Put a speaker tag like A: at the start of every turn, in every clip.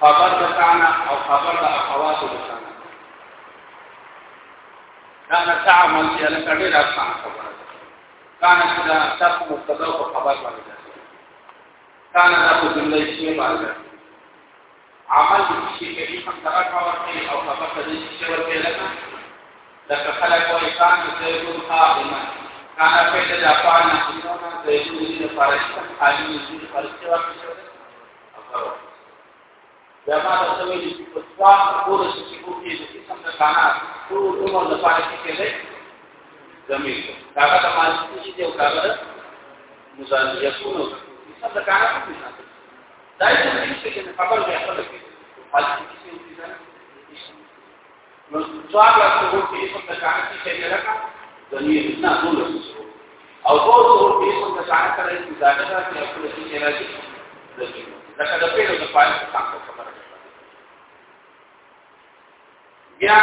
A: خبر د أو خبر د اخوات د کان دا نه تعامل چې له کډې راځه خبره کان چې دا تاسو مبتدا أو خبر باندې کان دا په جمله شی باندې عمل چې کې هم سره کاوه أو خبر د دې ورته لکه لکه خلق أو کان چې زیدون قائما کان په خالی دې فارسی ورته دا ما د سوي د فتوا کور چې په دې کې څنګه د کانا ټول عمر د پاره کې کېږي زمين دا کا تمال چې دې او کاغه مزاحیه کولو څنګه د کانا په څیر دا چې چې خبر به خپل کې حالت کې څه دي نه نو څوار لا څو کې څنګه د کانا کې کېږي لکه زمين نه ټول او ټول ټول څنګه د کانا سره د ځانګړي خپل کې راځي لکه د پیړو د پاره څخه بیا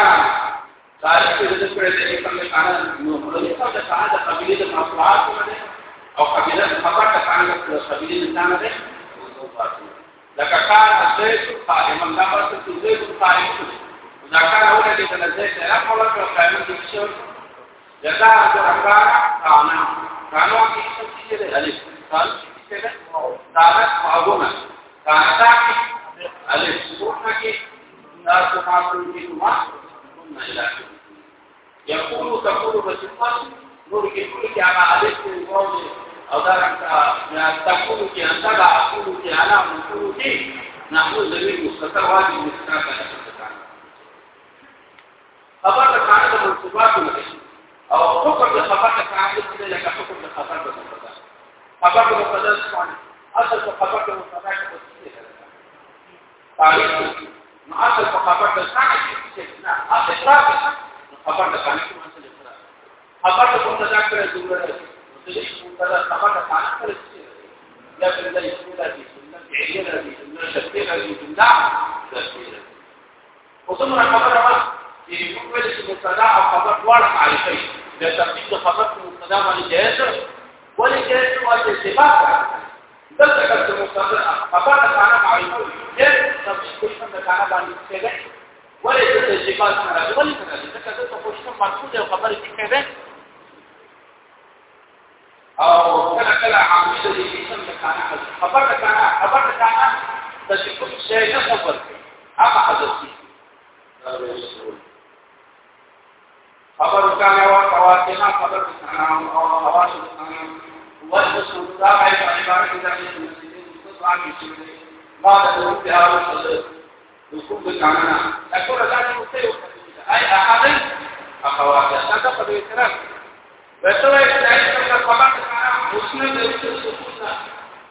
A: تاریخ کې د پرې د کوم کار نو موږ څه د د قبيله د مصلحات أو قبيله د خبر د کار د قبيله ځان ده لکه کار زید قائم دا پس چې زید قائم دا کار اوره دې د زید نه کوله أو قائم دي چې جزا د رکار کانا کانو کې څه چې ده الف قال چې ده دا معلومه کانا الف څه کې لا تفعلوا بهما ثم إلى يقول تقول بصفات نور کې ټول کې هغه الف أو أو دا راځه تقول کې انت دا أقول کې أنا مقول کې نحو ذلیل مستتر واجب مستتر خبر د کار د منصوبات أو حکم د خبر د کار د لکه حکم د خبر د مبتدا خبر د څخه اصل خبر د څه دی تعریف نو اصل په خبر د ځان کې نه اصل راځي خبر د ځان کې مسله سره خبر د کوم ځای کې جوړه ده دې مبتدا خبر د ځان سره یا بل دې سوره دي سنت علیه دي سنت شتیه دي سنت أو څومره خبره ما چې موږ ویل چې مبتدا أو خبر دواړه معرفي د تفصیل خبر مبتدا باندې جائز ولې جائز أو د صفات دلته کله مستقر خبر د کانا معلومه یې تفصیل کوم د کانا باندې څنګه ولې د صفات سره ولې څنګه ځکه د پوښتنه مقصود أو خبرې څنګه أو کله کله عامل دي چې څنګه کانا خبر د کانا خبر د کانا د کوم شی نه خبر هغه حدثي خبر کانا أو تواتنا خبر کانا أو حواس کانا والرسول دا غیر عبارت د مسلمانانو مستطاع شي ما د روح هغه وصل حکم د قانونا اکور دا چې مستوي اي احد اخوات دا په دې سره وته چې دای څنګه خبر کړه مسلمان د رسول سکوت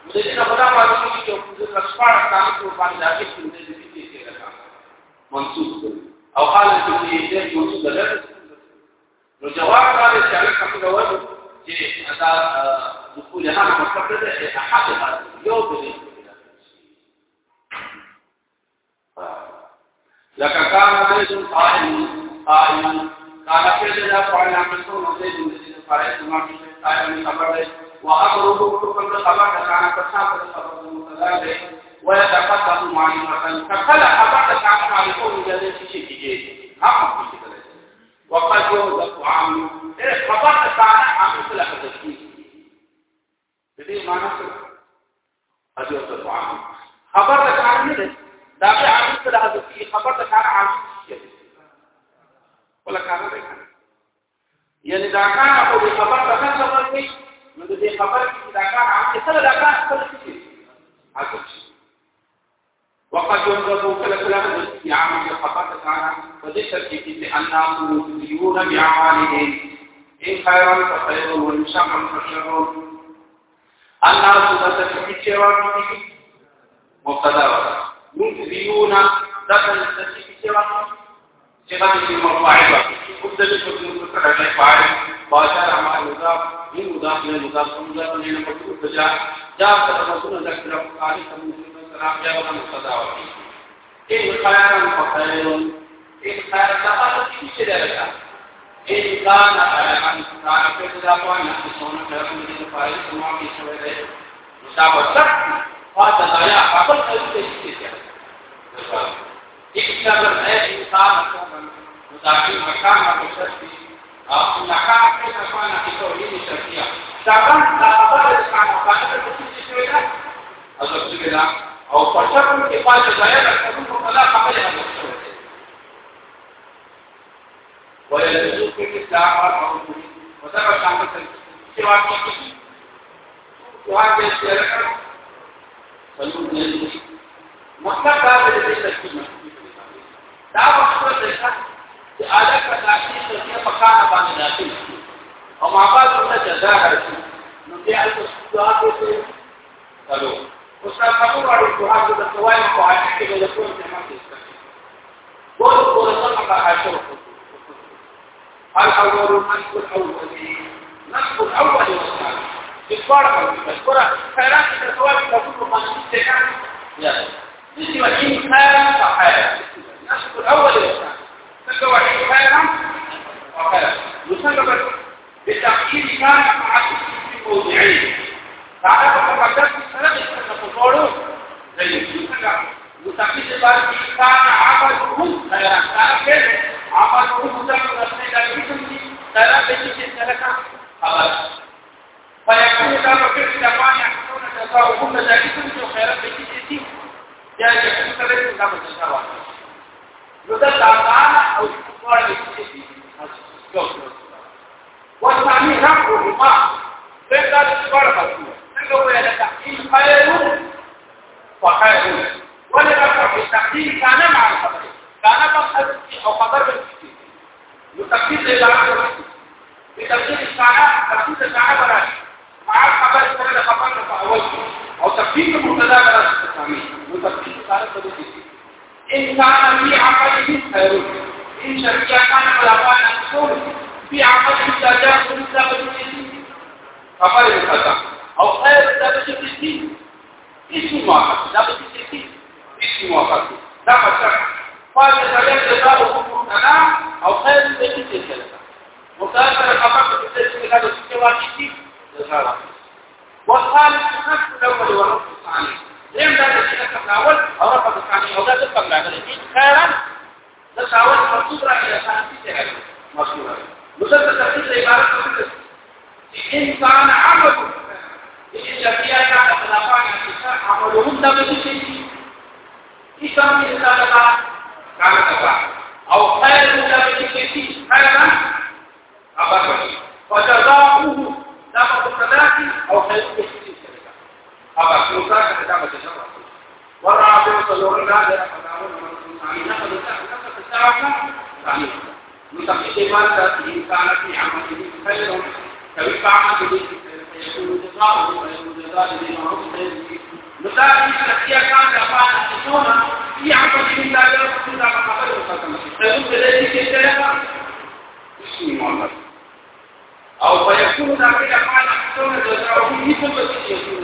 A: د دې نه خدا باندې چې په لښپاره کار کو باندې راځي چې دې دې کې راځي منصوب أو حال چې دې منصوب ده نو جواب راځي چې هغه څنګه وایي چې دا دخول هغه مطلب ده احد یو دې لکه کان زید قائم قائم. کان په دې فعل ټول زید دې فعل سما کې قائم خبر وأمره حکم خبر څا په خبر مطلق ده ويتقدم معلومه فخلق خبر ده کان معلومه دې شي کېږي هم په وقد يوضع عام خبر تعالى عام مثل حدثي دې معنا څه قد يوضع عام خبر تعالى نه دا به عام مثل حدثي خبر تعالى عام ولا کار نه یعنی دا کار په خبر څه خبر کوي نو دې خبر کې دا کار عام څه دا کار څه کوي وقد ينظر كل كلام. يعمل بخطأ تعالى فذكر في أنهم مجزيون بأعمالهم إن خيرا فخير وإن شرا فشر. الناس تتفكي سوى مبتدا مجزيون دخل تتفكي سوى صفة المرفوعة مبتدا مبتدا فاعل باشر أعمال مضاف من مضاف إلى مضاف مضاف إلى مفعول جاء جاء تتمثل ذكر قال كم السلام جاء مبتدا إن خيرا فخير إن خيرا فقط في شدة إن كان أن تعرف تدافع عن الصون فيكون من الفائز ما في سوى ذلك مسابقة فهذا لا يعقل أي شيء اكتبر أي إنسان قوما مدافع مكان مشتري أو مكان كيف كان في توحيد الشرعية طبعا لا أقبل إسلام وكان في سوى ذلك أقول لك أو فشكر كفاية لا يعقل فلا قبل هذا ويلزم فيه الساعة والمعروف وسبع شعبة سوى فيه وهذا الشرع فلوم يلزم مطلق هذا الذي تكتب دا مقصود دی چې علاقه په تاسو کې په کار باندې داخل أو ما بعد څه جزا راځي نو بیا تاسو دعا کوئ چلو اوس هغه وروړو چې هغه د توای په حالت کې له کوم څه نحو الأولين. نحو الأول والثاني. بالبركة بالمشكورة خيرات الثواب تكون مقامات الزكاة لا نسي وحيد خيرا وخيرا نحو الأول والثاني. نسي وحيد خيرا وخيرا مسببا بتحقيق ما يفعل في موضعين. تعرف فقدت السلام السنة تقوله زي المسبب متقيد بعد كان عمله خيرا لكن عمله متقيد سلام بيجي سلكا خلاص. فيكون كما كنت دفعني يحصلون جزاؤهم لذلكم جو خيرا بيجي سي يا يكون سلكا كما تشاوا لذا تعالى أو الكفار بيجي سي والثاني ربهما. لذا الكفار بيجي نقول يا تحقيق؟ خير فخير ولرفع التحقيق كان مع الخبر. كان مقصد أو خبر بالكثير وتخفيض العدد بتخفيض الساعات تخفيض الساعات بلاش مع الخبر الثاني خبرنا في اول أو تخفيض المبتدا بلاش التعميم وتخفيض الساعات بلاش إن كان في عمله خير إن شركه كان ملابان الصور في عمله تجاه مستقبل خبر المبتدا أو خير تبش التسجيل اسم واحد تبش التسجيل اسم واحد ده مثلا فاضل غير تدابه مبتدا أو خیر دې کې څه کړل مسافر خفق دې چې دا څه واقع دي دا راځي وقال نفس الأول ونفس الثاني. لم دا چې الأول أو رفض الثاني أو دا څه څنګه راغلي خیرا دا شاول مقصود راغلی شانتي ته راغلی مقصود مسلسل تفسیر عبارت څه چې انسان عمل چې شفیع کا خلافان چې عملهم دا به شي چې څنګه انسان کا کار کوي أو خير متملك فيه هذا أبدا وجزاؤه نفس الصلاة أو خير متملك أبا كنوزا كتابة الشرع والرابع صلور الله لأفضل من المسلمين. نفذ نفذ الشرع ثانية متقيد ما تأتيه كان في عمله. خير كوفع به فيكون جزاؤه ويكون جزاء لما رفضه نتاكد أن فيها كان كفانا تشونا في عمله. لا يرفض فيبقى ذلك السلام اسمي محمد أو فيكون ذلك معنى حسنة تدعوه ثم يكون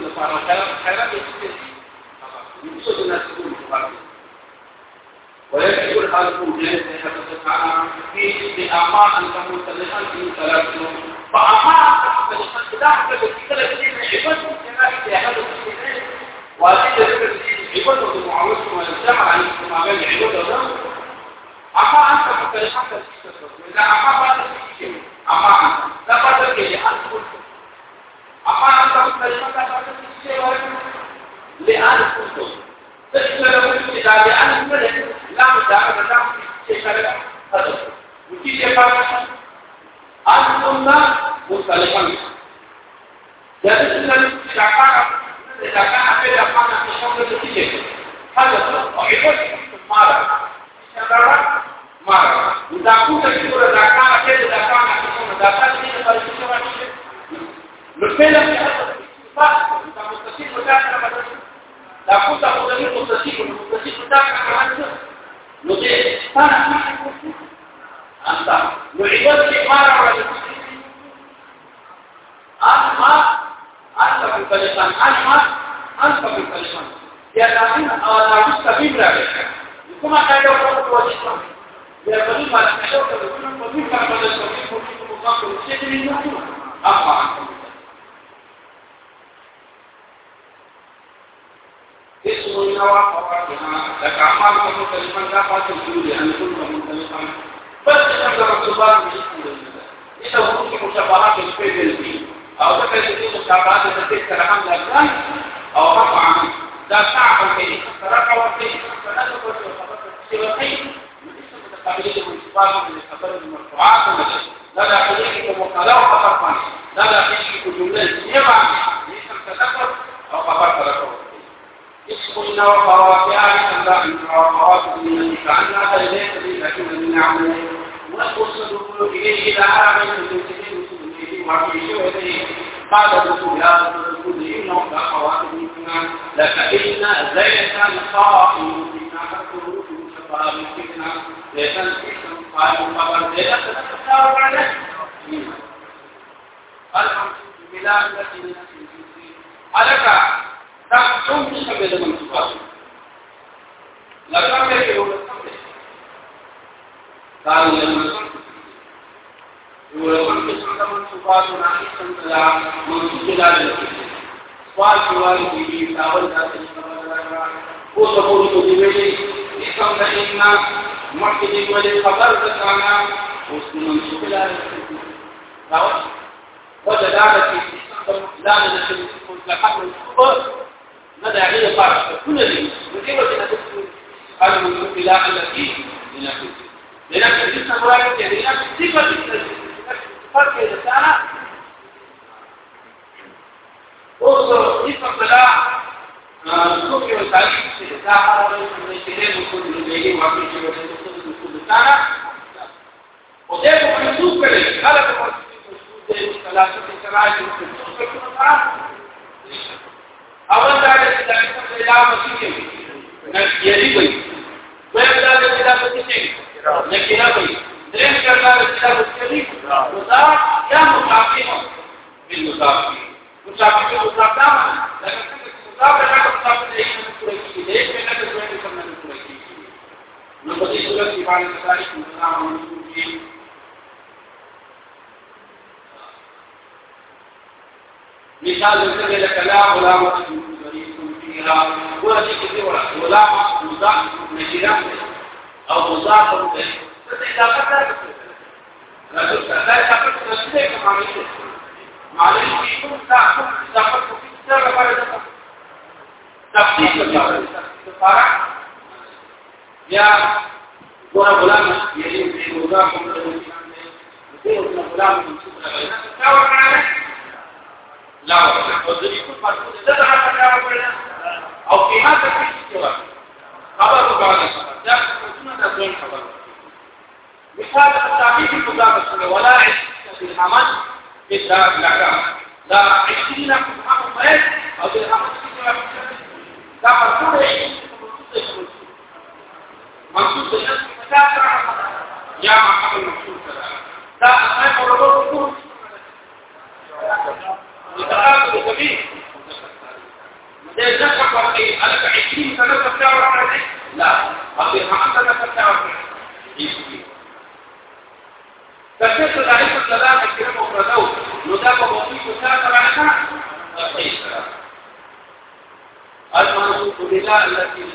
A: ذلك كلام كلام يستثني يقصد الناس يقول ويجب الحال في حدث عن في أمان أن تكون في ثلاث Pak, ثم من الحمد فاستحمل رسول الله باسم في مشابهات الفعل فيه أو في مشابهات التي حمل أو رفع عنه لا تعب به فرفع به فنزل وخبر الشيخين من اسم التقليد والانتقام من الخبر المرفوعات والمشاهد لا لا يحيك مقاله وخطفا لا لا يحيك جمله يبع ليس التذكر أو خبر تذكر وفواتها لله من وفوات من كأنها ليس لي لكن من نعمه ونقصد إليه إلى عالم المسلمين المسلمين وفي شوته قال رسول الله رسول إنه لأخوات منكم لكإن زيت القائم فينا حكم شفاء مسكنا زيت الاسم قائم خبر زيت تتكار عليه الحمد لله دا څوم څه به د منځپاسو لکه مې یو دا یې منځپاسو یو له څنګه منځپاسو نه څنګه لا منځ کې لا دي سوال سوال دي دا ول دا څه أو څه په دې ویلې څنګه ان مخکې دې ولې خبر وکانا اوس منځ کې لا دي دا وجدانه في لا نشرك لحق الكفر ندعي إلى فرق كل ذي. وكيف تدخل قال منصوب لا التي لنفسه. لنفس الجسم مراد يعني لنفس صفة فرق الإنسان وصل صفة لا. سوق وسائل الإنسان من شيء مكون من جيل ما في شيء من كل إنسان وده منسوب كله هذا منسوب ثلاثة شرائع منسوب كله أول ذلك إذا كنت إلى مسجد يجب ويبدأ إلى مسجد لكن درين کرنا رسالة الشريف مضاف يا مضافين بالمضاف مضاف بالمضاف نعم لكن مضاف لك مضاف إليه من الكريكي ليش من هذا الزمن كنا من الكريكي نبدي سورة سبحانه وتعالى نعم ونسوي مثال ذكر لك لا غلامة فيها. ولا شيء كثير ولا غلامة مضاف نجيرة أو مضاف اليه اضافه ده رسول ده اضافه رسول كمان معلش يكون تاخذ اضافه في سر لپاره تفصیل لپاره یا ګور غلام یې دې مضاف دې غلام منصوب راغلی دا ورکړل لا أو دې کو پاتې ده دا أو په هغه کې څه خبر وکړه دا څنګه د ځون خبر مثال التعبير المضاف ولا عشق في الحمل إذا لك لا عشقين في مريض أو في الحمل لا مرفوع منصوص النفس متاثر يا ما قبل منصوص لا أنا مربوط بكون متآكل كبير ده ذكر وقتي أنا 20 سنة تفتاور لا أبي محمد تفتاور فكيف تعرف الكلام الكلام مفردو نذاك بسيط ساكر عنها المنصوب لله التي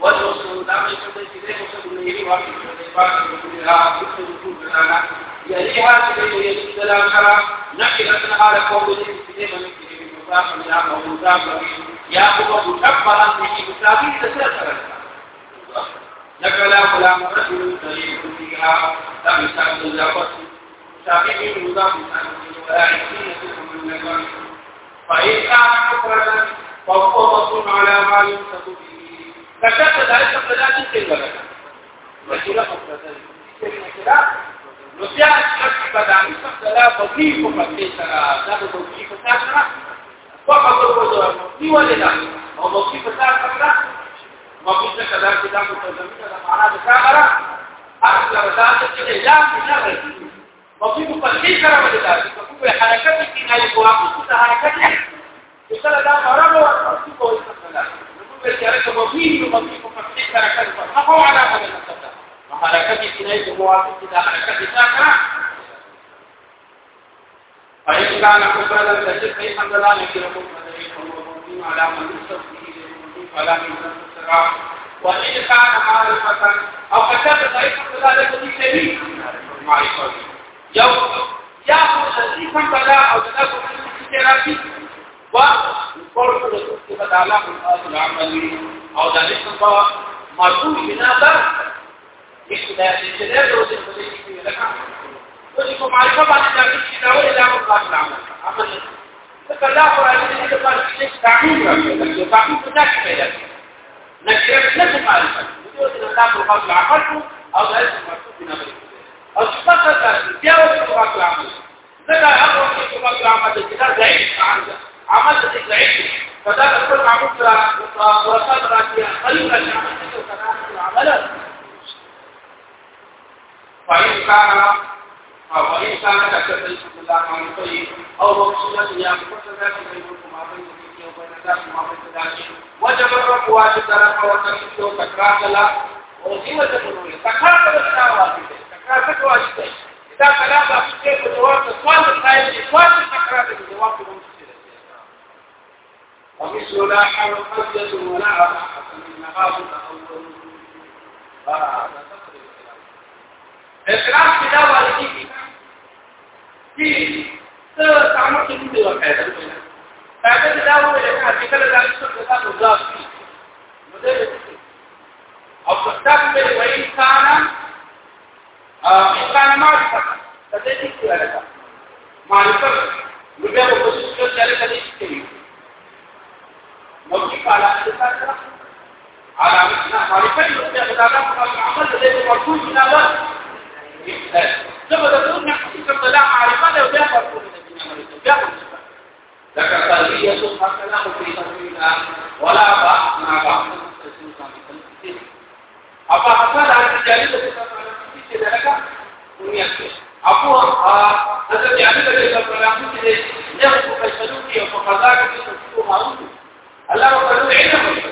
A: والرسول دام يقول لك وصل إليه وقت الإخبار بكلها كل رسول لنا يليها كده يستلام شرع نحكي على قول الإنسان من مضاف يا مضاف يا هو مكبرا به مساوي تسلسل نقل غلام رجل طريق فيها لم يسعد اللفظ مساوي مضاف ولا عشرين من النظر فإن كان كفرا فهو مصون على ما ينسب به فكذا ذلك فلا تنكر لك وكلا فكذا نو بیا چې په دامي څخه دا په دې په پټه سره دا په دې په سره په هغه په دې دی ولې دا او نو چې په سره سره ما په دې کدا چې دا په دې سره معنا د کامرا اصل دا چې لا نه راځي په دې په دې سره ولې دا چې په حرکت کې نه یو واقع څه حرکت دی چې دا مرابو او چې په دې سره دا نو په دې سره په دې په پټه سره هغه علامه ده حرکت سینې په موافقه د حرکت ساکا فإن كان كفرا تجد في حمد الله لكركم فدعيكم ومؤمنين على من يستفيه للمؤمنين فلا يمكن السراع وإن كان معرفة أو قد ضعيفا فلا يكون شيء معرفة يوم يأخذ لطيفا بلا أو تأخذ الاستراحي وقرب لتوكل على الله العمل أو ذلك مرجو بنادر اختلاف اختلاف رسول الله لك وذلك معرفة بعد ذلك كتاب إلى مقام العمل عمل فكلا قرآن الذي قال في تعميم رسول تعميم ذاك بيدك نكرة نفس معرفة يقول إن الله مقام العمل أو ذلك مرفوع بنابر أو تفقد تجاوز مقام العمل ذكر في مقام العمل الكتاب ضعيف عنده عمل ضعيف كل معمول ورقات راكية قليلا لعمل كذلك العمل فإن كان وإن كان كتب الله عن طيب أو مقصودة يا مقصودة بينكم ما بين وبين ذلك ما بين ذلك وجب الرب واجب ذلك وتكفيه تكرار له. وزيوة الأمور تكرار له واجب تكرار واجب إذا كلام أفكار بجواب السؤال الثاني سؤال تكرار بجواب ومثل لا حول قبلة ولا أباحة من مغاضب أول الكلام في دواء الجيكي في تعمل في مدى وكذا فهذا الدواء اللي كان في كل ذلك سلطة مضاف فيه مدى أو تستقبل وإن كان إن كان معرفة فذلك لك معرفة مدى وخصوص كل ذلك ليس موجود على الإنسان على معرفة الإنسان العمل الذي مرفوض من الله ثم تقول نحن طلع معرفة وبيع بیا لکه تلبیه سو حقنا او په تفصیل ولا با ما با رسول الله اپا حسن راځي چې د څه څه دغه دنیا کې اپو حضرت علي رضی الله عنه چې نه په فیصلو کې او په قضا کې څه معلوم الله وکړو علم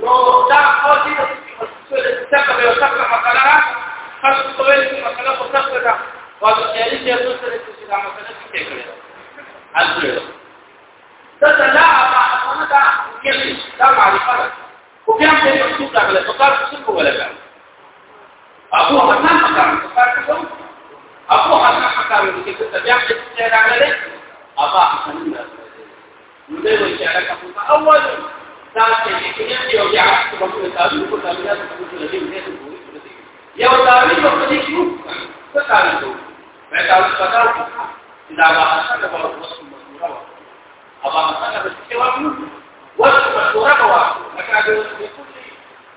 A: نو دا خاصه د مسؤل څخه یو څخه مقاله خاصه تویل مسله مستقله واځي چې تاسو سره چې دا مسله کې کړی اصل دا لا ما دا کې دا معرفه أو بیا په مکتوب راغله فقط څه کوله ابو حسن مکان فقط څه ابو حسن څه حسن نو وی چې هغه کوم اول دا چې کله یو بیا په کومه تاسو په تعلیمات په دې کې نه یو تعلیم په دې کې څه تعلیم وو مې تاسو پتا چې دا واسه د په چې څه وایو وسو مسوره وا لکه د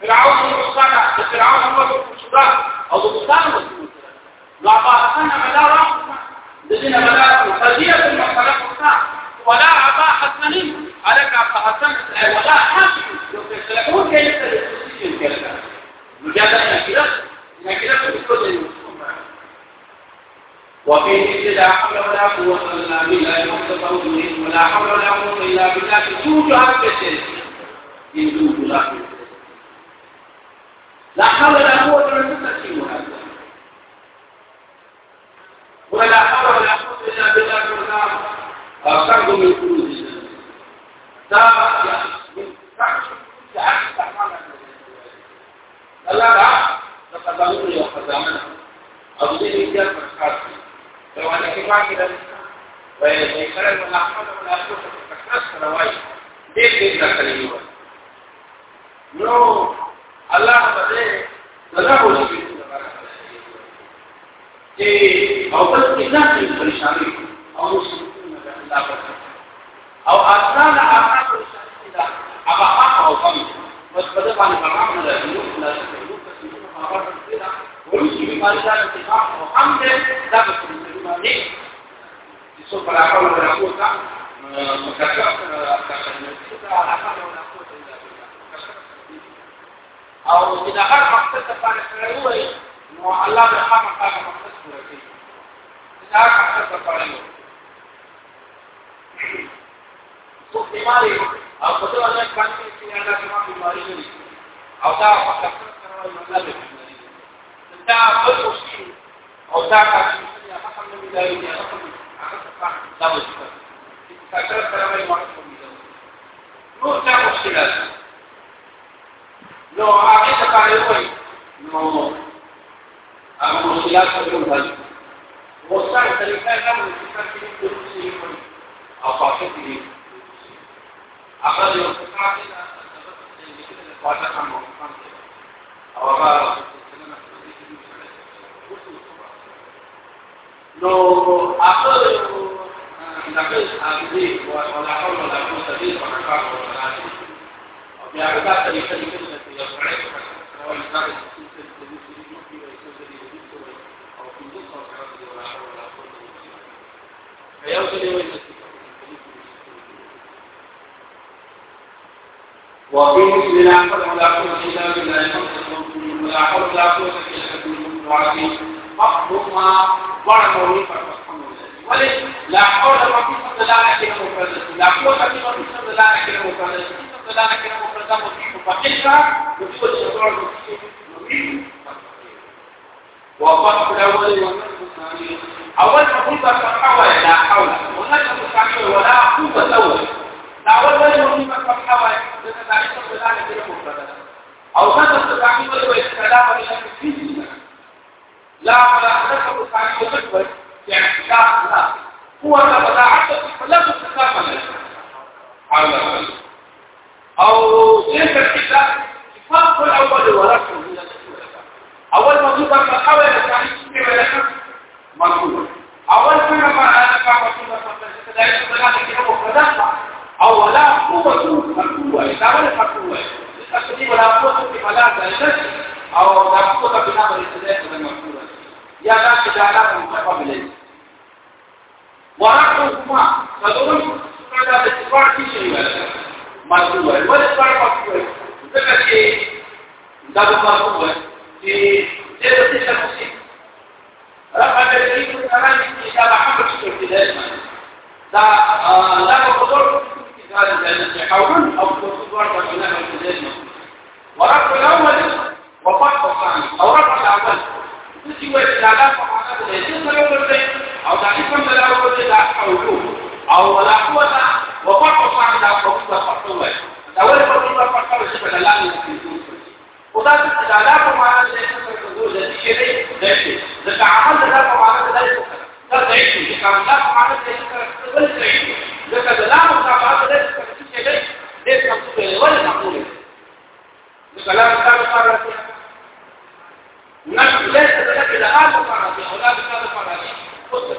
A: فرعون وصانا فرعون هو السودان أو السودان مسوره نو هغه څنګه مدار الذين بدأوا قضية المحكمة ولا أبا حسن عليك أبا حسن ولا حاكم يقول كيف يستطيع مجادة نكرة نكرة بكل وفي مثل لا حول ولا قوة إلا بالله ولا حول ولا قوة إلا بالله. سوج هكذا يدوب لا لا حول ولا قوة إلا بالله. ولا حول ولا قوة إلا بالله فرد من كل دا الله دا تقدمون يوم خزامنا أو دي رجال فرشات لو أنا واحدا وذكر الأحمد والأسوس فكرس رواي دير دير لكلمه نو الله بده دغه وشي چې او بل کله چې پریشانی او او اصل عقاب الشديده هغه حق او قوي بس په دې باندې مرام نه لري نو لا څه نو څه په هغه کې دا ورسې باندې دا اتفاق او هم دې دا په باندې چې څو په هغه ولا راوځه مکتب او چې دا هر مقصد ته باندې کړو نو الله به هغه مقصد پوره کوي دا مقصد ته باندې څو بیماری او په دې وجه باندې چې هغه کومه بیماری نه او دا فقط سره مطلب دی دا بل مشکل أو تعقد في رقم من بدايه رقم عدد صح فكرت كلام المعرفه نوع تاع مشكلات لو عقيده فعلوي الموضوع المشكلات تكون هذه وصار تلقى كم تفكر في أو فاكر في أخذ يوم تسعة أو أخذ نو هغه دغه هغه ولا حول ولا قوه الا بالله سره أو انسان یو څه دی وفي مثل لا حول ولا قوة إلا بالله ولا حول ولا قوة إلا بالله مفهوم ما ورموا ولي لا حول ولا قوة إلا بالله لا قوة إلا بالله لا نكره مفردا مضيف فقيرا وجوب الشرع المضيف وقف الأول والنصف الثاني أول مقول فتحوى لا حول ونجم الثاني ولا قوة الأول لا أول ولا فتحوى لتتعرف بلا نكره مفردا أو نجم الثاني ولا الكلام إلى الفيزياء لا ولا نجم الثاني ولا يعني لا هو لا عدد فلا تتكامل حول أو تلك الكتاب والسور والإمام الجزائي ورفع الأول وفتح الثاني أو رفع الأول تسوى الثلاثة فقالت الهجين الأول أو تعليم الأول لا حولوه أو ولا قوة وفتح الثاني لا قوة فتح الأول الأول قوة فتح الشبه لا يمكن وذات الثلاثة فقالت الهجين الأول لا شيء ذلك عمل ذلك فقالت ذلك ذلك ذلك ذلك ذلك ذلك ذلك ذلك ذلك ذلك ذلك ذلك الفقه والعقول بكلام كان قرر نفس ليس ذلك إلى آخر قرر أولاد كان قرر